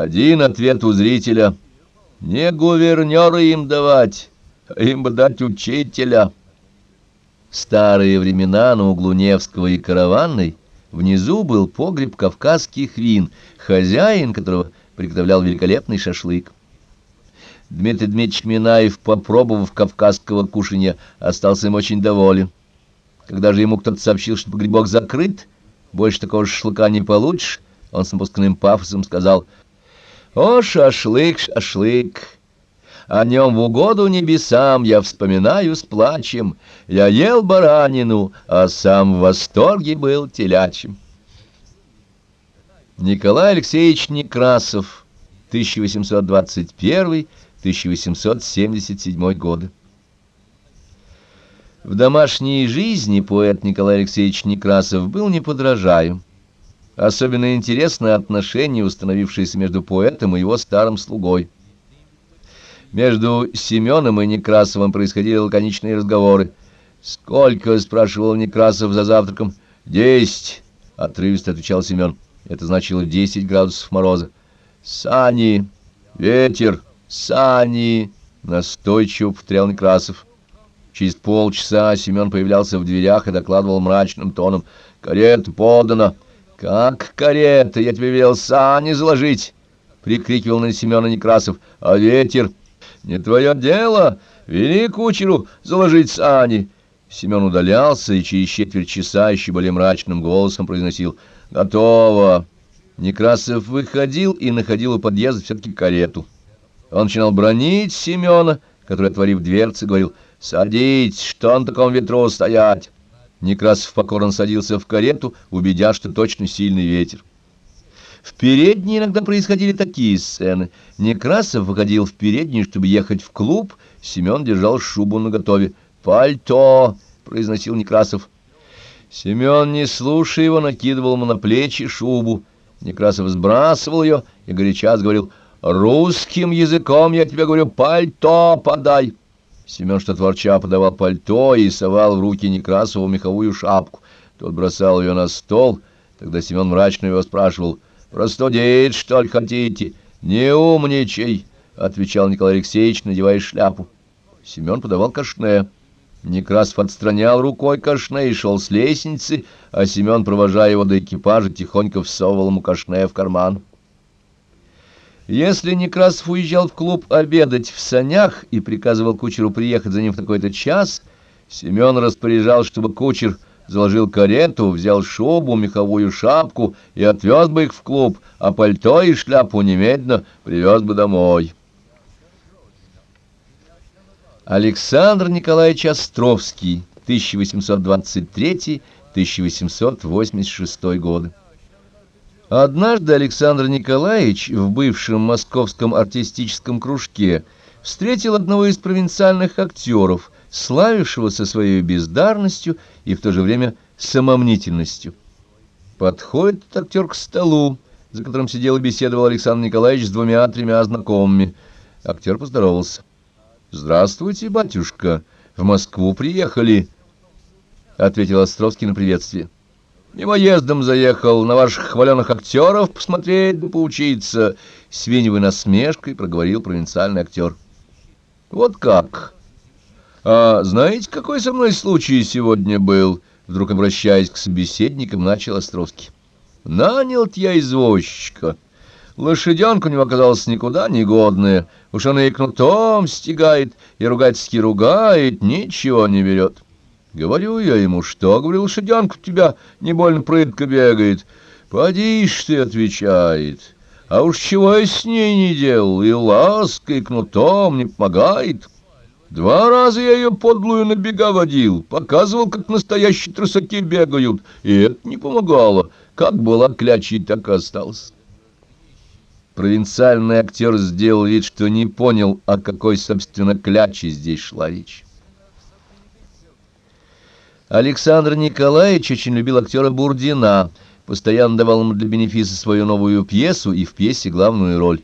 Один ответ у зрителя — не гувернера им давать, а им бы дать учителя. Старые времена на углу Невского и Караванной внизу был погреб кавказских вин, хозяин которого приготовлял великолепный шашлык. Дмитрий Дмитриевич Минаев, попробовав кавказского кушанья, остался им очень доволен. Когда же ему кто-то сообщил, что погребок закрыт, больше такого шашлыка не получишь, он с напускным пафосом сказал «О, шашлык, шашлык! О нем в угоду небесам я вспоминаю с плачем. Я ел баранину, а сам в восторге был телячим». Николай Алексеевич Некрасов, 1821-1877 годы. В домашней жизни поэт Николай Алексеевич Некрасов был неподражаем. Особенно интересно отношение, установившееся между поэтом и его старым слугой. Между Семеном и Некрасовым происходили лаконичные разговоры. «Сколько?» — спрашивал Некрасов за завтраком. «Десять», — отрывисто отвечал Семен. Это значило десять градусов мороза. «Сани! Ветер! Сани!» — настойчиво повторял Некрасов. Через полчаса Семен появлялся в дверях и докладывал мрачным тоном. «Карета подана!» «Как карета? Я тебе велел сани заложить!» — прикрикивал на Семена Некрасов. «А ветер? Не твое дело! Вели кучеру заложить сани!» Семен удалялся и через четверть часа еще более мрачным голосом произносил «Готово!» Некрасов выходил и находил у подъезда все-таки карету. Он начинал бронить Семена, который, отворив дверцы, говорил «Садитесь, что на таком ветру стоять?» Некрасов покорно садился в карету, убедя, что точно сильный ветер. В передней иногда происходили такие сцены. Некрасов выходил в переднюю, чтобы ехать в клуб, Семен держал шубу наготове. «Пальто!» — произносил Некрасов. Семен, не слушая его, накидывал ему на плечи шубу. Некрасов сбрасывал ее и горячас говорил «Русским языком я тебе говорю, пальто подай!» Семен что-то ворча подавал пальто и совал в руки Некрасову меховую шапку. Тот бросал ее на стол. Тогда Семен мрачно его спрашивал. «Простудить, что ли, хотите?» «Не умничай», — отвечал Николай Алексеевич, надевая шляпу. Семен подавал кашне. Некрасов отстранял рукой кашне и шел с лестницы, а Семен, провожая его до экипажа, тихонько всовывал ему кашне в карман. Если Некрасов уезжал в клуб обедать в санях и приказывал кучеру приехать за ним в такой-то час, Семен распоряжал, чтобы кучер заложил карету, взял шубу, меховую шапку и отвез бы их в клуб, а пальто и шляпу немедленно привез бы домой. Александр Николаевич Островский, 1823-1886 годы. Однажды Александр Николаевич в бывшем московском артистическом кружке встретил одного из провинциальных актеров, славившегося своей бездарностью и в то же время самомнительностью. Подходит этот актер к столу, за которым сидел и беседовал Александр Николаевич с двумя-тремя знакомыми. Актер поздоровался. «Здравствуйте, батюшка, в Москву приехали», — ответил Островский на приветствие. Мимоездом заехал на ваших хваленых актеров посмотреть да поучиться. Свиневой насмешкой проговорил провинциальный актер. Вот как? А знаете, какой со мной случай сегодня был? Вдруг обращаясь к собеседникам, начал Островский. Нанял-то я извозчика. Лошаденка у него оказалась никуда не годная. Уж она и кнутом стегает, и ругательски ругает, ничего не берет. Говорю я ему, что, говорю, лошадянка у тебя не больно прытко бегает. Поди ж ты, отвечает. А уж чего я с ней не делал, и лаской, и кнутом не помогает. Два раза я ее подлую на бега водил, показывал, как настоящие трусаки бегают, и это не помогало. Как была клячей, так и осталось. Провинциальный актер сделал вид, что не понял, о какой, собственно, кляче здесь шла речь. Александр Николаевич очень любил актера Бурдина, постоянно давал ему для бенефиса свою новую пьесу и в пьесе главную роль.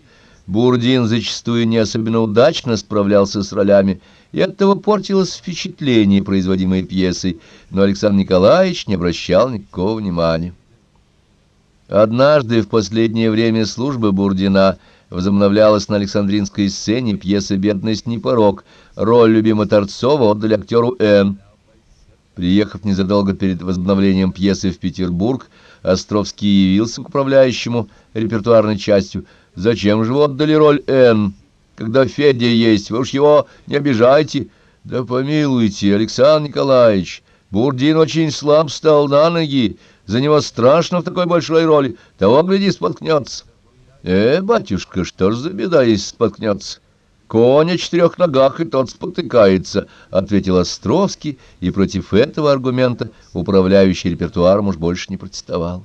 Бурдин зачастую не особенно удачно справлялся с ролями, и оттого портилось впечатление, производимое пьесой, но Александр Николаевич не обращал никакого внимания. Однажды в последнее время службы Бурдина возобновлялась на Александринской сцене пьеса «Бедность не порог». Роль любима Торцова отдали актеру Н. Приехав незадолго перед возобновлением пьесы в Петербург, Островский явился к управляющему репертуарной частью. «Зачем же вы отдали роль Н, когда Федя есть? Вы уж его не обижайте». «Да помилуйте, Александр Николаевич, Бурдин очень слаб стал на ноги, за него страшно в такой большой роли, того, гляди, споткнется». «Э, батюшка, что ж за беда, если споткнется?» «Конь о четырех ногах, и тот спотыкается», — ответил Островский, и против этого аргумента управляющий репертуаром уж больше не протестовал.